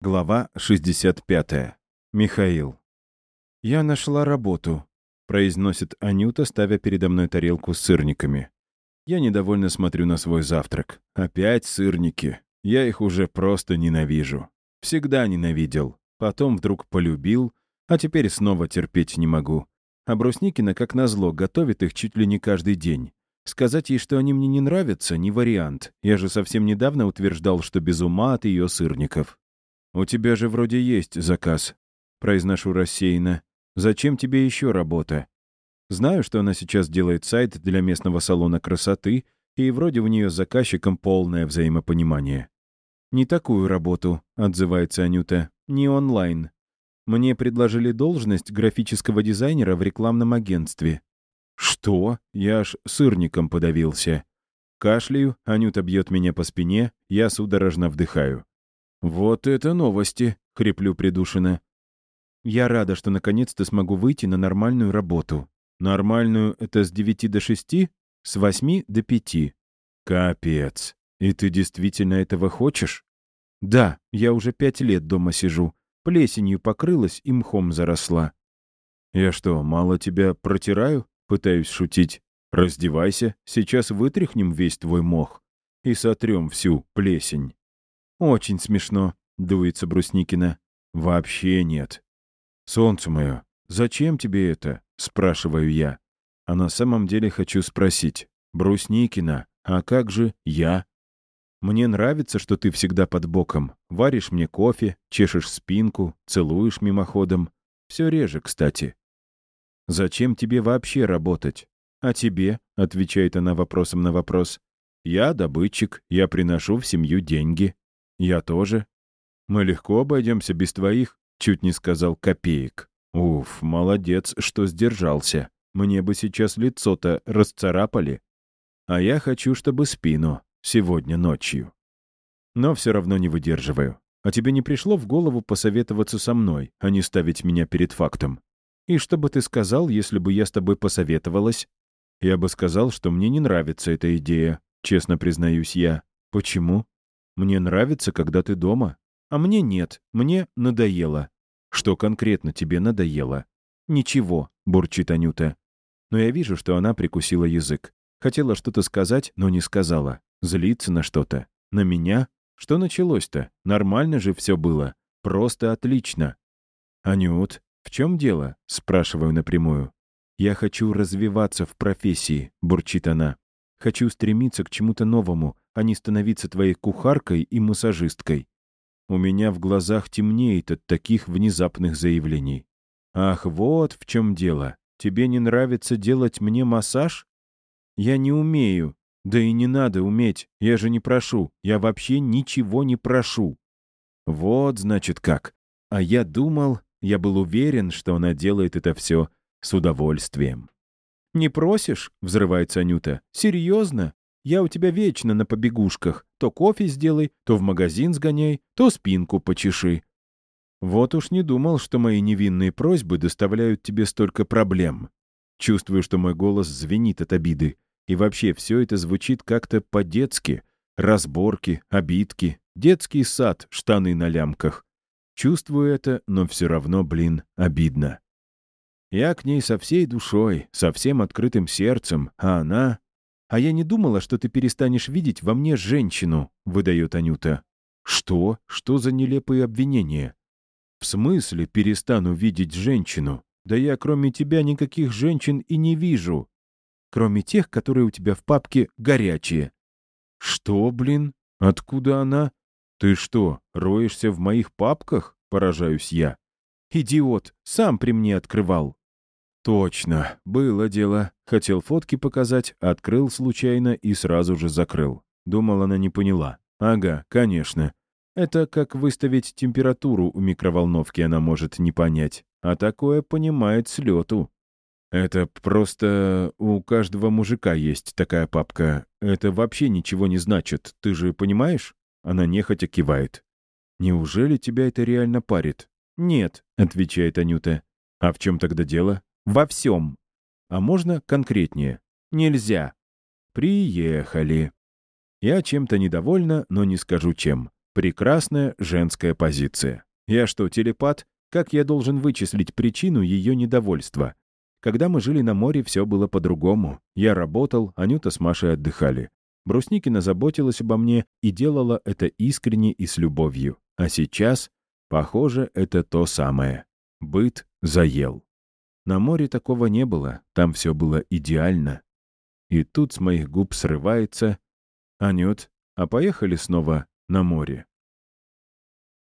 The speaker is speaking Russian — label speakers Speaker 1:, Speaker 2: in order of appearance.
Speaker 1: Глава 65. Михаил. «Я нашла работу», — произносит Анюта, ставя передо мной тарелку с сырниками. Я недовольно смотрю на свой завтрак. Опять сырники. Я их уже просто ненавижу. Всегда ненавидел. Потом вдруг полюбил, а теперь снова терпеть не могу. А Брусникина, как назло, готовит их чуть ли не каждый день. Сказать ей, что они мне не нравятся, не вариант. Я же совсем недавно утверждал, что без ума от ее сырников. «У тебя же вроде есть заказ», — произношу рассеянно. «Зачем тебе еще работа?» Знаю, что она сейчас делает сайт для местного салона красоты, и вроде у нее с заказчиком полное взаимопонимание. «Не такую работу», — отзывается Анюта, — «не онлайн. Мне предложили должность графического дизайнера в рекламном агентстве». «Что?» — я аж сырником подавился. Кашляю, Анюта бьет меня по спине, я судорожно вдыхаю. «Вот это новости!» — хриплю придушенно. «Я рада, что наконец-то смогу выйти на нормальную работу. Нормальную — это с девяти до шести, с восьми до пяти. Капец! И ты действительно этого хочешь?» «Да, я уже пять лет дома сижу. Плесенью покрылась и мхом заросла». «Я что, мало тебя протираю?» — пытаюсь шутить. «Раздевайся, сейчас вытряхнем весь твой мох и сотрем всю плесень». «Очень смешно», — дуется Брусникина. «Вообще нет». «Солнце мое, зачем тебе это?» — спрашиваю я. А на самом деле хочу спросить. «Брусникина, а как же я?» «Мне нравится, что ты всегда под боком. Варишь мне кофе, чешешь спинку, целуешь мимоходом. Все реже, кстати». «Зачем тебе вообще работать?» «А тебе?» — отвечает она вопросом на вопрос. «Я добытчик, я приношу в семью деньги. «Я тоже. Мы легко обойдемся без твоих», — чуть не сказал копеек. «Уф, молодец, что сдержался. Мне бы сейчас лицо-то расцарапали. А я хочу, чтобы спину. Сегодня ночью. Но все равно не выдерживаю. А тебе не пришло в голову посоветоваться со мной, а не ставить меня перед фактом? И что бы ты сказал, если бы я с тобой посоветовалась? Я бы сказал, что мне не нравится эта идея, честно признаюсь я. Почему? Мне нравится, когда ты дома. А мне нет, мне надоело. Что конкретно тебе надоело? Ничего, бурчит Анюта. Но я вижу, что она прикусила язык. Хотела что-то сказать, но не сказала. Злиться на что-то. На меня? Что началось-то? Нормально же все было. Просто отлично. «Анют, в чем дело?» — спрашиваю напрямую. «Я хочу развиваться в профессии», — бурчит она. «Хочу стремиться к чему-то новому, а не становиться твоей кухаркой и массажисткой. У меня в глазах темнеет от таких внезапных заявлений. Ах, вот в чем дело. Тебе не нравится делать мне массаж? Я не умею. Да и не надо уметь. Я же не прошу. Я вообще ничего не прошу. Вот, значит, как. А я думал, я был уверен, что она делает это все с удовольствием. «Не просишь?» — взрывается Анюта. «Серьезно? Я у тебя вечно на побегушках. То кофе сделай, то в магазин сгоняй, то спинку почеши. Вот уж не думал, что мои невинные просьбы доставляют тебе столько проблем. Чувствую, что мой голос звенит от обиды. И вообще все это звучит как-то по-детски. Разборки, обидки, детский сад, штаны на лямках. Чувствую это, но все равно, блин, обидно. Я к ней со всей душой, со всем открытым сердцем, а она «А я не думала, что ты перестанешь видеть во мне женщину», — выдает Анюта. «Что? Что за нелепые обвинения?» «В смысле перестану видеть женщину? Да я кроме тебя никаких женщин и не вижу. Кроме тех, которые у тебя в папке горячие». «Что, блин? Откуда она? Ты что, роешься в моих папках?» — поражаюсь я. «Идиот, сам при мне открывал». Точно, было дело. Хотел фотки показать, открыл случайно и сразу же закрыл. Думал, она не поняла. Ага, конечно. Это как выставить температуру у микроволновки она может не понять. А такое понимает с лету. Это просто у каждого мужика есть такая папка. Это вообще ничего не значит, ты же понимаешь? Она нехотя кивает. «Неужели тебя это реально парит?» «Нет», — отвечает Анюта. «А в чем тогда дело?» Во всем. А можно конкретнее? Нельзя. Приехали. Я чем-то недовольна, но не скажу чем. Прекрасная женская позиция. Я что, телепат? Как я должен вычислить причину ее недовольства? Когда мы жили на море, все было по-другому. Я работал, Анюта с Машей отдыхали. Брусникина заботилась обо мне и делала это искренне и с любовью. А сейчас, похоже, это то самое. Быт заел. На море такого не было, там все было идеально. И тут с моих губ срывается «Анют, а поехали снова на море?»